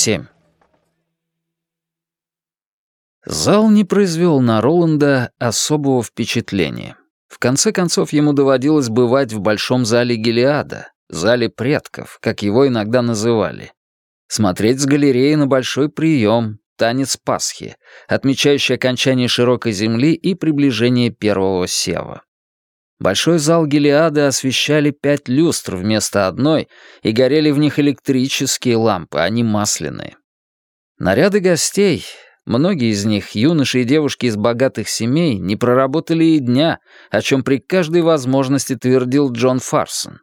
27. Зал не произвел на Роланда особого впечатления. В конце концов, ему доводилось бывать в большом зале Гелиада, зале предков, как его иногда называли. Смотреть с галереи на большой прием, танец Пасхи, отмечающий окончание широкой земли и приближение первого сева. Большой зал Гелиады освещали пять люстр вместо одной, и горели в них электрические лампы, а не масляные. Наряды гостей, многие из них, юноши и девушки из богатых семей, не проработали и дня, о чем при каждой возможности твердил Джон Фарсон.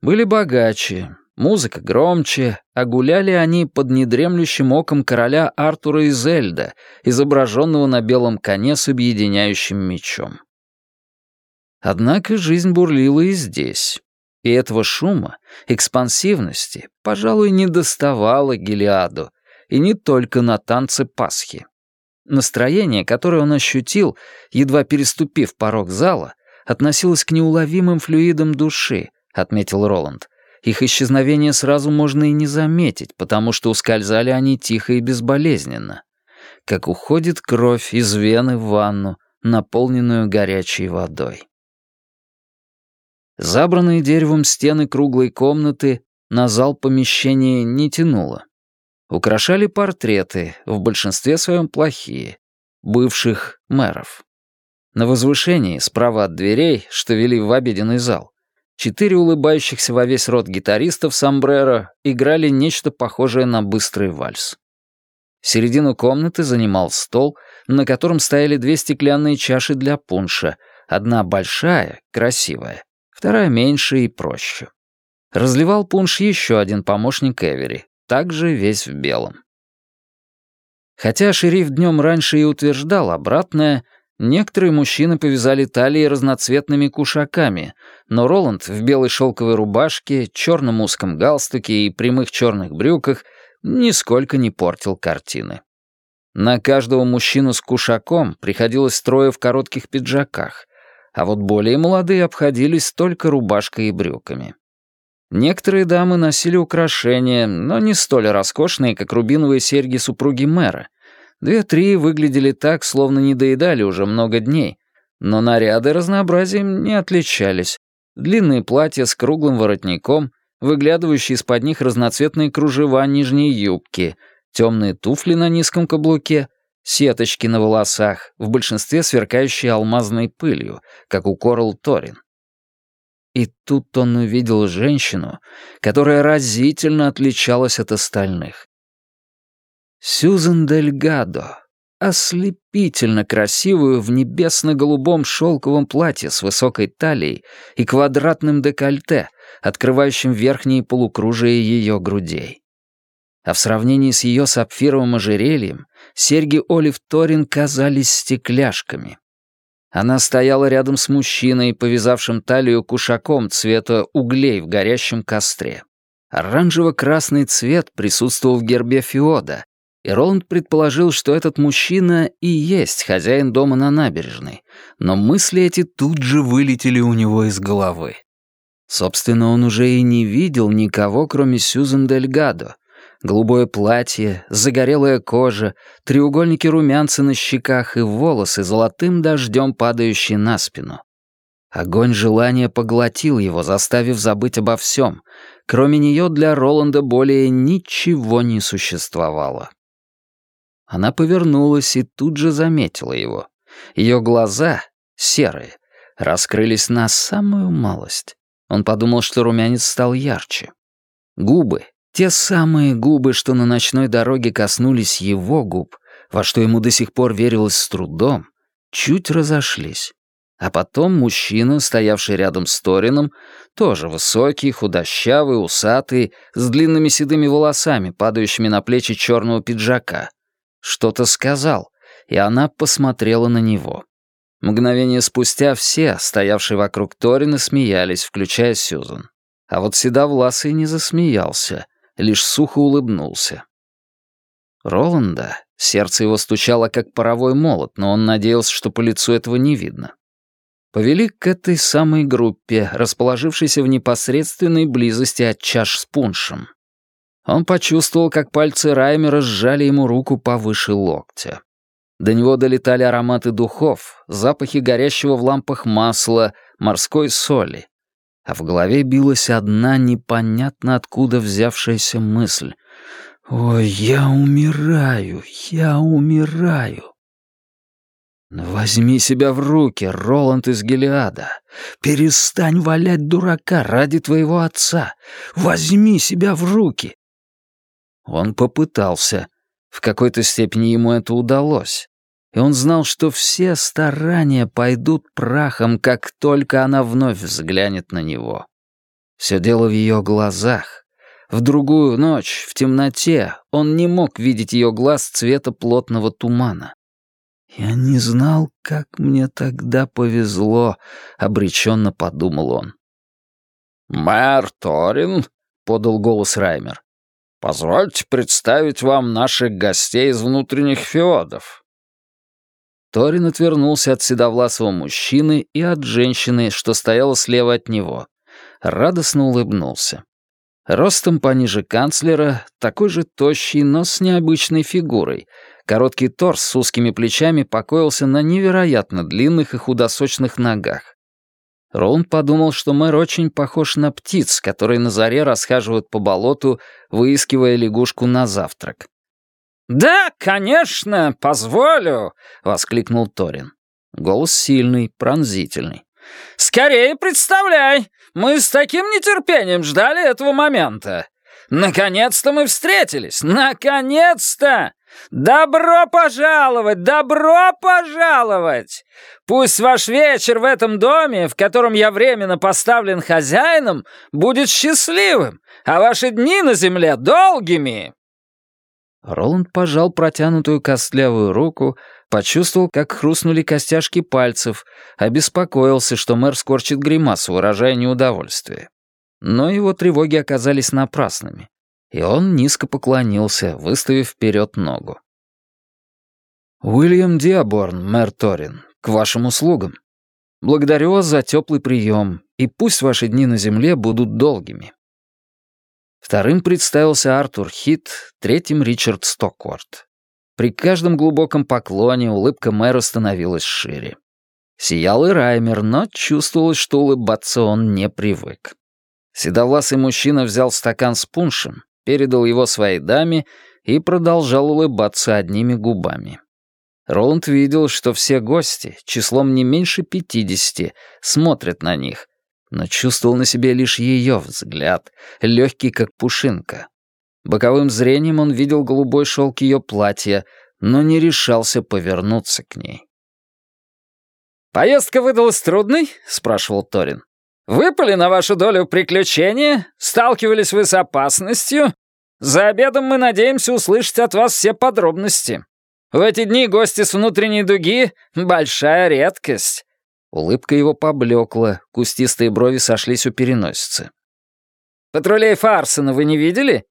Были богаче, музыка громче, а гуляли они под недремлющим оком короля Артура из Эльда, изображенного на белом коне с объединяющим мечом. Однако жизнь бурлила и здесь. И этого шума, экспансивности, пожалуй, не доставало Гелиаду, и не только на танце Пасхи. Настроение, которое он ощутил, едва переступив порог зала, относилось к неуловимым флюидам души, отметил Роланд. Их исчезновение сразу можно и не заметить, потому что ускользали они тихо и безболезненно. Как уходит кровь из вены в ванну, наполненную горячей водой. Забранные деревом стены круглой комнаты на зал помещения не тянуло. Украшали портреты, в большинстве своем плохие, бывших мэров. На возвышении, справа от дверей, что вели в обеденный зал, четыре улыбающихся во весь рот гитаристов сомбреро играли нечто похожее на быстрый вальс. Середину комнаты занимал стол, на котором стояли две стеклянные чаши для пунша, одна большая, красивая, вторая меньше и проще. Разливал пунш еще один помощник Эвери, также весь в белом. Хотя шериф днем раньше и утверждал обратное, некоторые мужчины повязали талии разноцветными кушаками, но Роланд в белой шелковой рубашке, черном узком галстуке и прямых черных брюках нисколько не портил картины. На каждого мужчину с кушаком приходилось трое в коротких пиджаках, а вот более молодые обходились только рубашкой и брюками. Некоторые дамы носили украшения, но не столь роскошные, как рубиновые серьги супруги мэра. Две-три выглядели так, словно не доедали уже много дней, но наряды разнообразием не отличались. Длинные платья с круглым воротником, выглядывающие из-под них разноцветные кружева нижней юбки, темные туфли на низком каблуке, сеточки на волосах, в большинстве сверкающие алмазной пылью, как у Корл Торин. И тут он увидел женщину, которая разительно отличалась от остальных. Сюзан Дель Гадо, ослепительно красивую в небесно-голубом шелковом платье с высокой талией и квадратным декольте, открывающим верхние полукружия ее грудей а в сравнении с ее сапфировым ожерельем серьги Олив Торин казались стекляшками. Она стояла рядом с мужчиной, повязавшим талию кушаком цвета углей в горящем костре. Оранжево-красный цвет присутствовал в гербе Феода, и Роланд предположил, что этот мужчина и есть хозяин дома на набережной, но мысли эти тут же вылетели у него из головы. Собственно, он уже и не видел никого, кроме Сьюзен Дель Гадо, Голубое платье, загорелая кожа, треугольники румянца на щеках и волосы золотым дождем падающие на спину. Огонь желания поглотил его, заставив забыть обо всем. Кроме нее для Роланда более ничего не существовало. Она повернулась и тут же заметила его. Ее глаза, серые, раскрылись на самую малость. Он подумал, что румянец стал ярче. Губы, те самые губы, что на ночной дороге коснулись его губ, во что ему до сих пор верилось с трудом, чуть разошлись. А потом мужчина, стоявший рядом с Торином, тоже высокий, худощавый, усатый, с длинными седыми волосами, падающими на плечи черного пиджака, что-то сказал, и она посмотрела на него. Мгновение спустя все, стоявшие вокруг Торина, смеялись, включая Сьюзан. А вот Седовласый не засмеялся — лишь сухо улыбнулся. Роланда, сердце его стучало как паровой молот, но он надеялся, что по лицу этого не видно. Повели к этой самой группе, расположившейся в непосредственной близости от чаш с пуншем. Он почувствовал, как пальцы Раймера сжали ему руку повыше локтя. До него долетали ароматы духов, запахи горящего в лампах масла, морской соли. А в голове билась одна непонятно откуда взявшаяся мысль. «Ой, я умираю, я умираю». «Возьми себя в руки, Роланд из Гелиада. Перестань валять дурака ради твоего отца. Возьми себя в руки. Он попытался. В какой-то степени ему это удалось. И он знал, что все старания пойдут прахом, как только она вновь взглянет на него. Все дело в ее глазах. В другую ночь, в темноте, он не мог видеть ее глаз цвета плотного тумана. «Я не знал, как мне тогда повезло», — обреченно подумал он. «Мэр Торин», — подал голос Раймер, Позвольте представить вам наших гостей из внутренних феодов». Торин отвернулся от седовласого мужчины и от женщины, что стояла слева от него. Радостно улыбнулся. Ростом пониже канцлера, такой же тощий, но с необычной фигурой. Короткий торс с узкими плечами покоился на невероятно длинных и худосочных ногах. Роланд подумал, что мэр очень похож на птиц, которые на заре расхаживают по болоту, выискивая лягушку на завтрак. «Да, конечно, позволю!» — воскликнул Торин. Голос сильный, пронзительный. «Скорее представляй! Мы с таким нетерпением ждали этого момента. Наконец-то мы встретились! Наконец-то! «Добро пожаловать! Добро пожаловать! Пусть ваш вечер в этом доме, в котором я временно поставлен хозяином, будет счастливым, а ваши дни на земле долгими!» Роланд пожал протянутую костлявую руку, почувствовал, как хрустнули костяшки пальцев, обеспокоился, что мэр скорчит гримасу, выражая неудовольствие. Но его тревоги оказались напрасными и он низко поклонился, выставив вперед ногу. «Уильям Диаборн, мэр Торин, к вашим услугам. Благодарю вас за теплый прием, и пусть ваши дни на земле будут долгими». Вторым представился Артур Хит, третьим Ричард Стокворт. При каждом глубоком поклоне улыбка мэра становилась шире. Сиял и Раймер, но чувствовалось, что улыбаться он не привык. Седовласый мужчина взял стакан с пуншем, передал его своей даме и продолжал улыбаться одними губами. Роланд видел, что все гости, числом не меньше пятидесяти, смотрят на них, но чувствовал на себе лишь ее взгляд, легкий как пушинка. Боковым зрением он видел голубой шелк ее платья, но не решался повернуться к ней. «Поездка выдалась трудной?» — спрашивал Торин. Выпали на вашу долю приключения? Сталкивались вы с опасностью? За обедом мы надеемся услышать от вас все подробности. В эти дни гости с внутренней дуги — большая редкость». Улыбка его поблекла, кустистые брови сошлись у переносицы. «Патрулей Фарсона вы не видели?»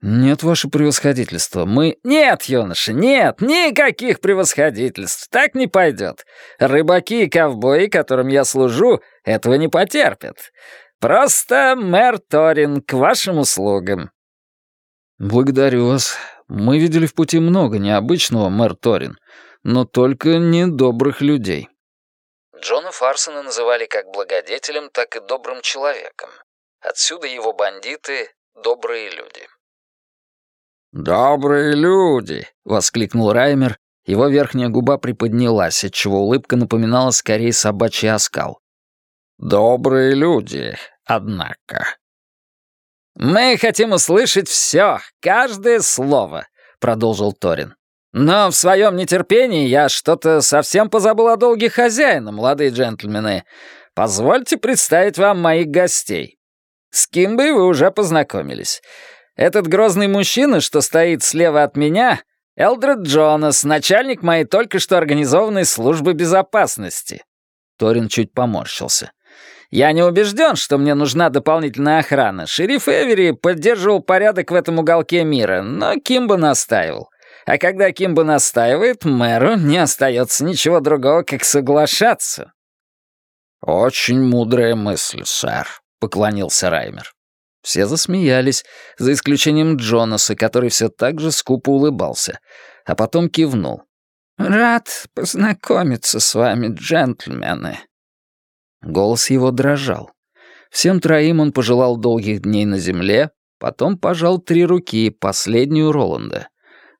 «Нет, ваше превосходительство, мы...» «Нет, юноша, нет, никаких превосходительств, так не пойдет. Рыбаки и ковбои, которым я служу, этого не потерпят. Просто мэр Торин к вашим услугам». «Благодарю вас. Мы видели в пути много необычного, мэр Торин, но только не добрых людей». Джона Фарсона называли как благодетелем, так и добрым человеком. Отсюда его бандиты — добрые люди. «Добрые люди!» — воскликнул Раймер. Его верхняя губа приподнялась, отчего улыбка напоминала скорее собачий оскал. «Добрые люди, однако». «Мы хотим услышать все, каждое слово», — продолжил Торин. «Но в своем нетерпении я что-то совсем позабыл о долге хозяина, молодые джентльмены. Позвольте представить вам моих гостей. С Кимбой вы уже познакомились. Этот грозный мужчина, что стоит слева от меня, Элдред Джонас, начальник моей только что организованной службы безопасности». Торин чуть поморщился. «Я не убежден, что мне нужна дополнительная охрана. Шериф Эвери поддерживал порядок в этом уголке мира, но Кимбо настаивал. А когда Кимбо настаивает, мэру не остается ничего другого, как соглашаться». «Очень мудрая мысль, сэр», — поклонился Раймер. Все засмеялись, за исключением Джонаса, который все так же скупо улыбался, а потом кивнул. «Рад познакомиться с вами, джентльмены». Голос его дрожал. Всем троим он пожелал долгих дней на земле, потом пожал три руки, последнюю Роланда.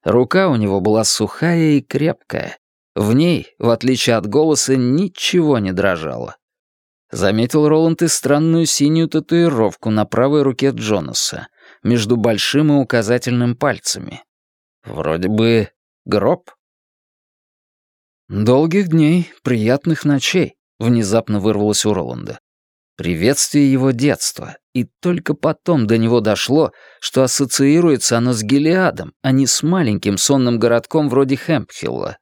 Рука у него была сухая и крепкая. В ней, в отличие от голоса, ничего не дрожало. Заметил Роланд и странную синюю татуировку на правой руке Джонаса, между большим и указательным пальцами. Вроде бы гроб. «Долгих дней, приятных ночей», — внезапно вырвалось у Роланда. Приветствие его детства, и только потом до него дошло, что ассоциируется оно с Гелиадом, а не с маленьким сонным городком вроде Хэмпхилла.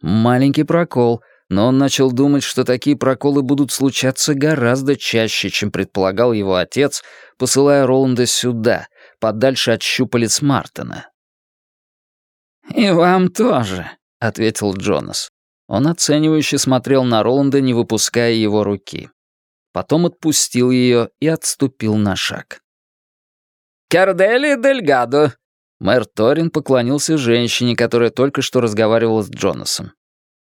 Маленький прокол, но он начал думать, что такие проколы будут случаться гораздо чаще, чем предполагал его отец, посылая Роланда сюда, подальше от щупалец Мартина. «И вам тоже», — ответил Джонас. Он оценивающе смотрел на Роланда, не выпуская его руки. Потом отпустил ее и отступил на шаг. «Кардели Дельгадо!» Мэр Торин поклонился женщине, которая только что разговаривала с Джонасом.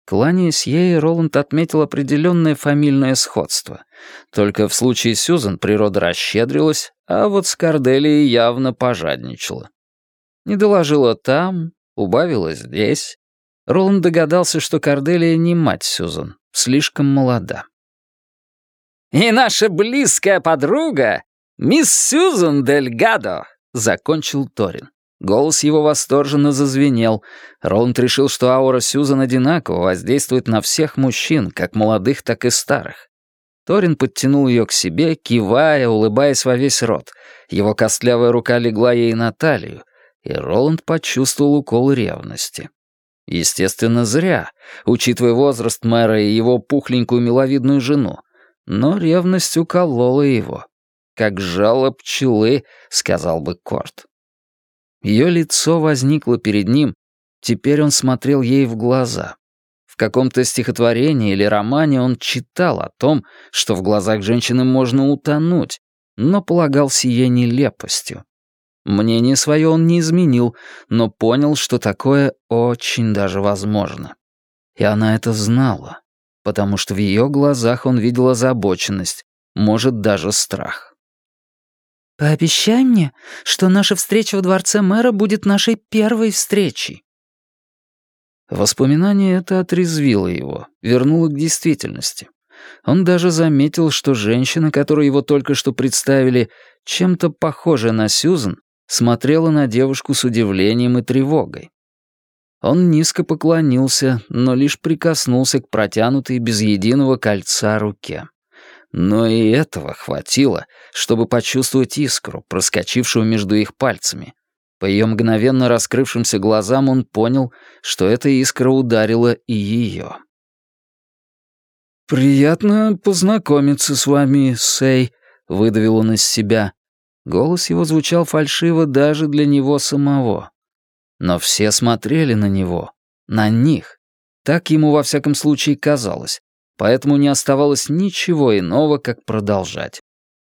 Кланяясь ей, Роланд отметил определенное фамильное сходство. Только в случае Сьюзан природа расщедрилась, а вот с Корделией явно пожадничала. Не доложила там, убавила здесь. Роланд догадался, что Корделия не мать Сьюзан, слишком молода. «И наша близкая подруга, мисс Сьюзан Дель Гадо», — закончил Торин. Голос его восторженно зазвенел. Роланд решил, что аура Сьюзан одинаково воздействует на всех мужчин, как молодых, так и старых. Торин подтянул ее к себе, кивая, улыбаясь во весь рот. Его костлявая рука легла ей на талию, и Роланд почувствовал укол ревности. Естественно, зря, учитывая возраст мэра и его пухленькую миловидную жену. Но ревность уколола его. «Как жало пчелы», — сказал бы Корт. Ее лицо возникло перед ним, теперь он смотрел ей в глаза. В каком-то стихотворении или романе он читал о том, что в глазах женщины можно утонуть, но полагал сие нелепостью. Мнение свое он не изменил, но понял, что такое очень даже возможно. И она это знала, потому что в ее глазах он видел озабоченность, может, даже страх. «Пообещай мне, что наша встреча в дворце мэра будет нашей первой встречей». Воспоминание это отрезвило его, вернуло к действительности. Он даже заметил, что женщина, которую его только что представили, чем-то похожая на Сьюзен, смотрела на девушку с удивлением и тревогой. Он низко поклонился, но лишь прикоснулся к протянутой без единого кольца руке. Но и этого хватило, чтобы почувствовать искру, проскочившую между их пальцами. По ее мгновенно раскрывшимся глазам он понял, что эта искра ударила и ее. «Приятно познакомиться с вами, Сэй», — выдавил он из себя. Голос его звучал фальшиво даже для него самого. Но все смотрели на него, на них. Так ему во всяком случае казалось, поэтому не оставалось ничего иного, как продолжать.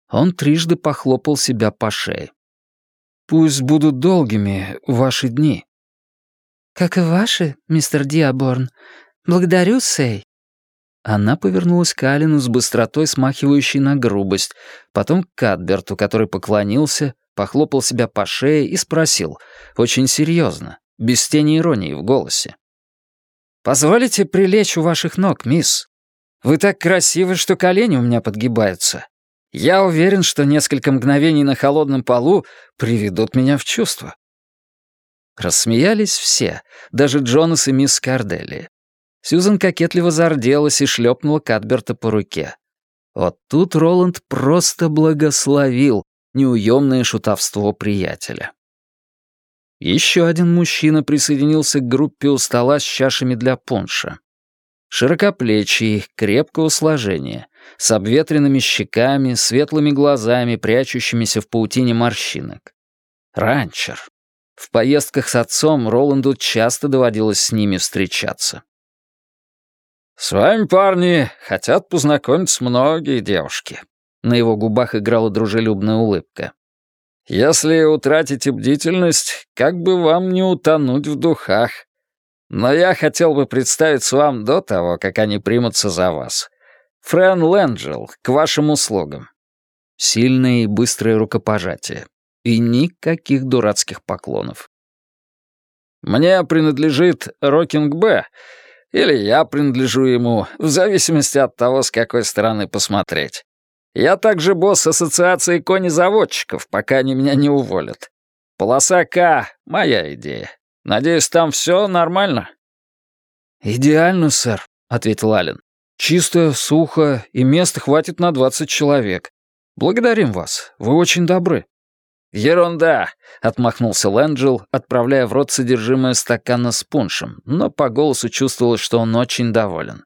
Он трижды похлопал себя по шее. «Пусть будут долгими ваши дни». «Как и ваши, мистер Диаборн. Благодарю, Сэй». Она повернулась к Алину с быстротой, смахивающей на грубость, потом к Кадберту, который поклонился, похлопал себя по шее и спросил, очень серьезно, без тени иронии в голосе. «Позволите прилечь у ваших ног, мисс?» Вы так красивы, что колени у меня подгибаются. Я уверен, что несколько мгновений на холодном полу приведут меня в чувство». Рассмеялись все, даже Джонас и мисс Карделли. Сьюзан кокетливо зарделась и шлепнула Кадберта по руке. Вот тут Роланд просто благословил неуемное шутовство приятеля. Еще один мужчина присоединился к группе у стола с чашами для пунша. Широкоплечий, крепкого сложения, с обветренными щеками, светлыми глазами, прячущимися в паутине морщинок. Ранчер. В поездках с отцом Роланду часто доводилось с ними встречаться. «С вами, парни, хотят познакомиться многие девушки». На его губах играла дружелюбная улыбка. Если утратите бдительность, как бы вам не утонуть в духах. Но я хотел бы представиться вам до того, как они примутся за вас. Фрэн Лэнджел, к вашим услугам». Сильное и быстрое рукопожатие. И никаких дурацких поклонов. «Мне принадлежит Рокинг-Б, или я принадлежу ему, в зависимости от того, с какой стороны посмотреть. Я также босс ассоциации конезаводчиков, пока они меня не уволят. Полоса К — моя идея. Надеюсь, там все нормально?» «Идеально, сэр», — ответил Аллен. «Чисто, сухо, и места хватит на двадцать человек. Благодарим вас, вы очень добры». «Ерунда!» — отмахнулся Лэнджел, отправляя в рот содержимое стакана с пуншем, но по голосу чувствовалось, что он очень доволен.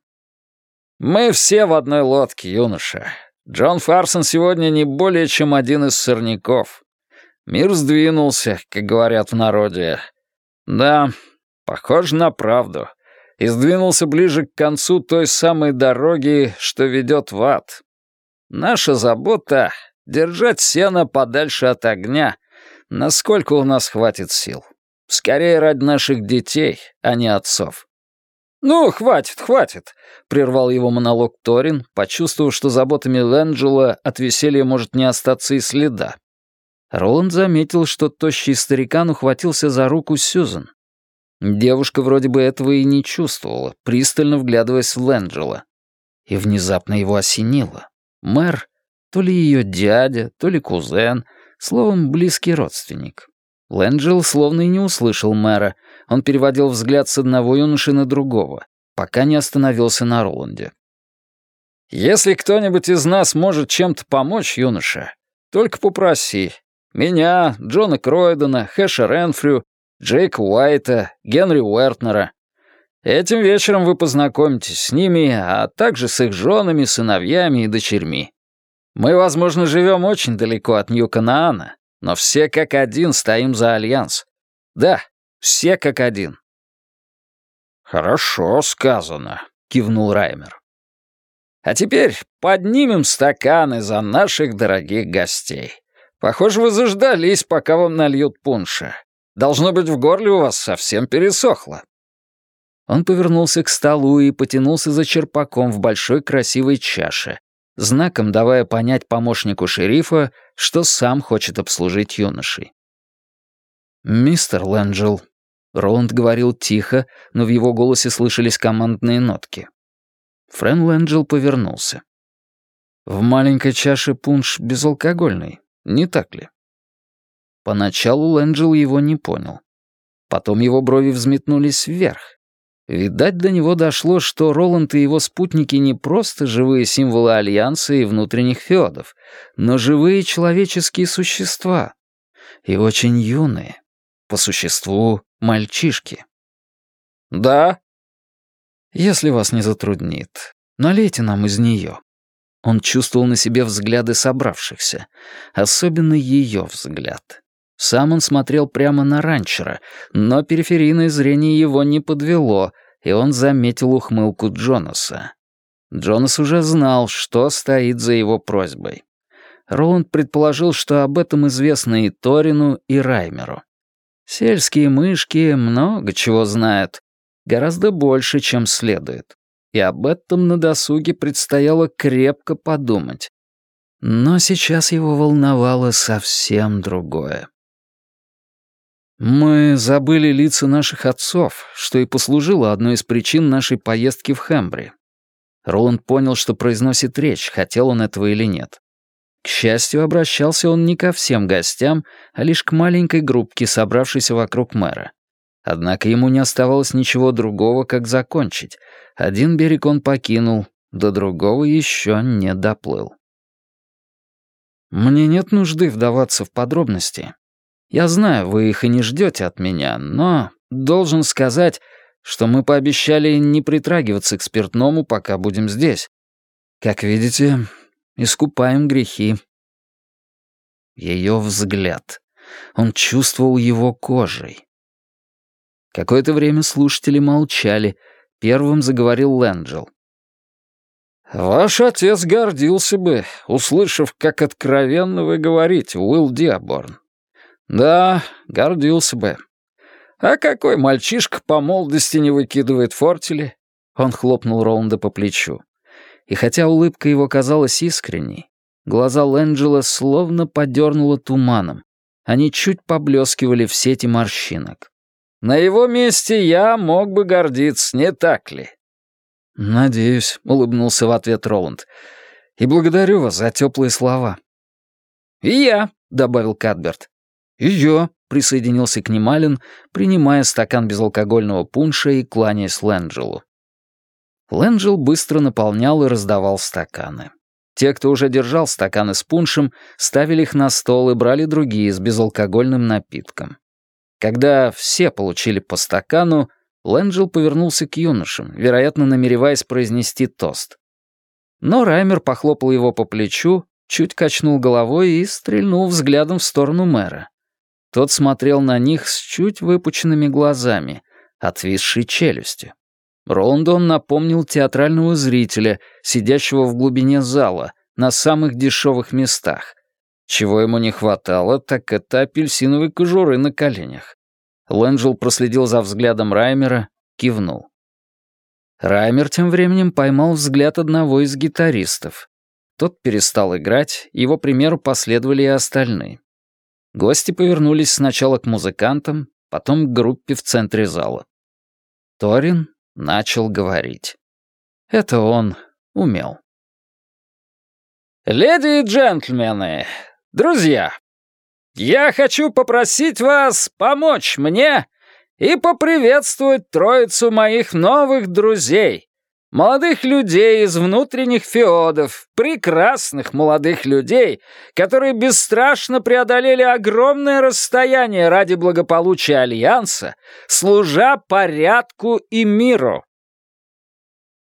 «Мы все в одной лодке, юноша. Джон Фарсон сегодня не более чем один из сорняков. Мир сдвинулся, как говорят в народе. Да, похоже на правду. И сдвинулся ближе к концу той самой дороги, что ведет в ад. Наша забота — держать сено подальше от огня, насколько у нас хватит сил. Скорее ради наших детей, а не отцов. «Ну, хватит, хватит», — прервал его монолог Торин, почувствовав, что заботами Лэнджела от веселья может не остаться и следа. Роланд заметил, что тощий старикан ухватился за руку Сьюзен. Девушка вроде бы этого и не чувствовала, пристально вглядываясь в Лэнджела. И внезапно его осенило. Мэр, то ли ее дядя, то ли кузен, словом, близкий родственник. Лэнджел словно и не услышал мэра. Он переводил взгляд с одного юноши на другого, пока не остановился на Роланде. «Если кто-нибудь из нас может чем-то помочь, юноша, только попроси. Меня, Джона Кройдена, Хэша Ренфрю, Джейка Уайта, Генри Уэртнера. Этим вечером вы познакомитесь с ними, а также с их женами, сыновьями и дочерьми. Мы, возможно, живем очень далеко от Нью-Канаана, но все как один стоим за Альянс. Да, все как один». «Хорошо сказано», — кивнул Раймер. «А теперь поднимем стаканы за наших дорогих гостей. Похоже, вы заждались, пока вам нальют пунша. Должно быть, в горле у вас совсем пересохло». Он повернулся к столу и потянулся за черпаком в большой красивой чаше, знаком давая понять помощнику шерифа, что сам хочет обслужить юношей. «Мистер Лэнджел», — Роланд говорил тихо, но в его голосе слышались командные нотки. Френ Лэнджел повернулся. «В маленькой чаше пунш безалкогольный, не так ли?» Поначалу Лэнджел его не понял. Потом его брови взметнулись вверх. Видать, до него дошло, что Роланд и его спутники не просто живые символы Альянса и внутренних феодов, но живые человеческие существа. И очень юные. По существу, мальчишки. «Да?» «Если вас не затруднит, налейте нам из нее». Он чувствовал на себе взгляды собравшихся, особенно ее взгляд. Сам он смотрел прямо на ранчера, но периферийное зрение его не подвело, и он заметил ухмылку Джонаса. Джонас уже знал, что стоит за его просьбой. Роланд предположил, что об этом известно и Торину, и Раймеру. Сельские мышки много чего знают, гораздо больше, чем следует. И об этом на досуге предстояло крепко подумать. Но сейчас его волновало совсем другое. Мы забыли лица наших отцов, что и послужило одной из причин нашей поездки в Хэмбри. Роланд понял, что произносит речь, хотел он этого или нет. К счастью, обращался он не ко всем гостям, а лишь к маленькой группке, собравшейся вокруг мэра. Однако ему не оставалось ничего другого, как закончить. Один берег он покинул, до другого еще не доплыл. Мне нет нужды вдаваться в подробности. Я знаю, вы их и не ждете от меня, но должен сказать, что мы пообещали не притрагиваться к спиртному, пока будем здесь. Как видите, искупаем грехи. Ее взгляд. Он чувствовал его кожей. Какое-то время слушатели молчали. Первым заговорил Лэнджел. «Ваш отец гордился бы, услышав, как откровенно вы говорите, Уилл Диаборн. Да, гордился бы. А какой мальчишка по молодости не выкидывает фортели? Он хлопнул Роланда по плечу. И хотя улыбка его казалась искренней, глаза Лэнджела словно подернуло туманом. Они чуть поблескивали в сети морщинок. На его месте я мог бы гордиться, не так ли? «Надеюсь», — улыбнулся в ответ Роланд. «И благодарю вас за теплые слова». «И я», — добавил Кадберт. «И я», — присоединился к ним Ален, принимая стакан безалкогольного пунша и кланяясь Лэнджелу. Лэнджел быстро наполнял и раздавал стаканы. Те, кто уже держал стаканы с пуншем, ставили их на стол и брали другие с безалкогольным напитком. Когда все получили по стакану, Лэнджел повернулся к юношам, вероятно, намереваясь произнести тост. Но Раймер похлопал его по плечу, чуть качнул головой и стрельнул взглядом в сторону мэра. Тот смотрел на них с чуть выпученными глазами, отвисшей челюстью. Роландон напомнил театрального зрителя, сидящего в глубине зала, на самых дешевых местах. Чего ему не хватало, так это апельсиновой кожуры на коленях. Лэнджел проследил за взглядом Раймера, кивнул. Раймер тем временем поймал взгляд одного из гитаристов. Тот перестал играть, его примеру последовали и остальные. Гости повернулись сначала к музыкантам, потом к группе в центре зала. Торин начал говорить. Это он умел. «Леди и джентльмены, друзья, я хочу попросить вас помочь мне и поприветствовать троицу моих новых друзей, молодых людей из внутренних феодов, прекрасных молодых людей, которые бесстрашно преодолели огромное расстояние ради благополучия Альянса, служа порядку и миру.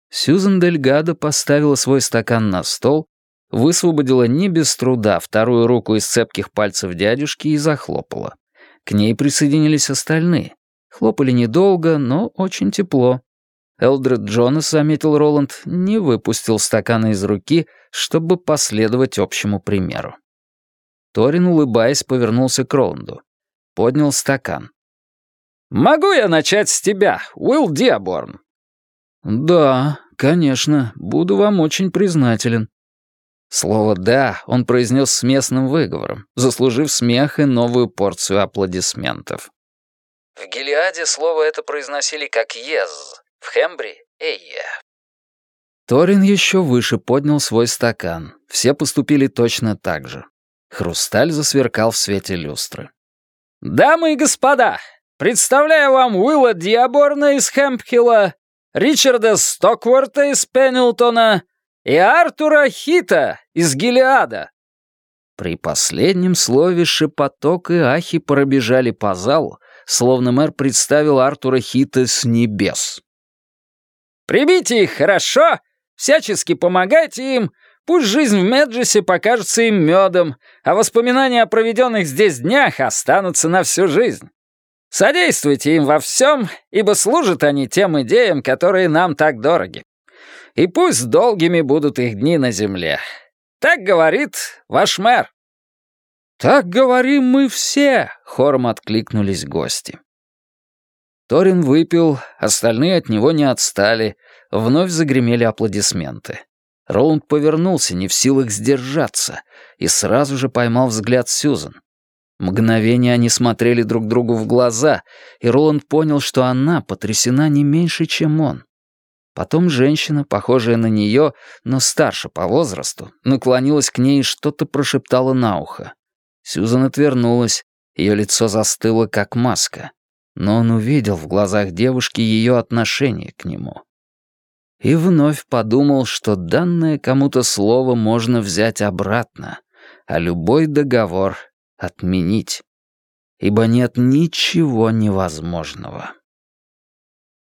Сьюзен Дельгадо поставила свой стакан на стол высвободила не без труда вторую руку из цепких пальцев дядюшки и захлопала. К ней присоединились остальные. Хлопали недолго, но очень тепло. Элдред Джонас, заметил Роланд, не выпустил стакана из руки, чтобы последовать общему примеру. Торин, улыбаясь, повернулся к Роланду. Поднял стакан. «Могу я начать с тебя, Уилл Диаборн?» «Да, конечно, буду вам очень признателен», Слово «да» он произнес с местным выговором, заслужив смех и новую порцию аплодисментов. В Гелиаде слово это произносили как «ез», в Хембри — «эйе». Торин еще выше поднял свой стакан. Все поступили точно так же. Хрусталь засверкал в свете люстры. «Дамы и господа, представляю вам Уилла Диаборна из Хэмпхилла, Ричарда Стокворта из Пеннилтона, и Артура Хита из Гелиада». При последнем слове шепоток и ахи пробежали по залу, словно мэр представил Артура Хита с небес. «Прибейте их, хорошо? Всячески помогайте им. Пусть жизнь в Меджесе покажется им медом, а воспоминания о проведенных здесь днях останутся на всю жизнь. Содействуйте им во всем, ибо служат они тем идеям, которые нам так дороги и пусть долгими будут их дни на земле. Так говорит ваш мэр». «Так говорим мы все», — хором откликнулись гости. Торин выпил, остальные от него не отстали, вновь загремели аплодисменты. Роланд повернулся, не в силах сдержаться, и сразу же поймал взгляд Сьюзан. Мгновение они смотрели друг другу в глаза, и Роланд понял, что она потрясена не меньше, чем он. Потом женщина, похожая на нее, но старше по возрасту, наклонилась к ней и что-то прошептала на ухо. Сьюзан отвернулась, ее лицо застыло, как маска. Но он увидел в глазах девушки ее отношение к нему. И вновь подумал, что данное кому-то слово можно взять обратно, а любой договор отменить. Ибо нет ничего невозможного.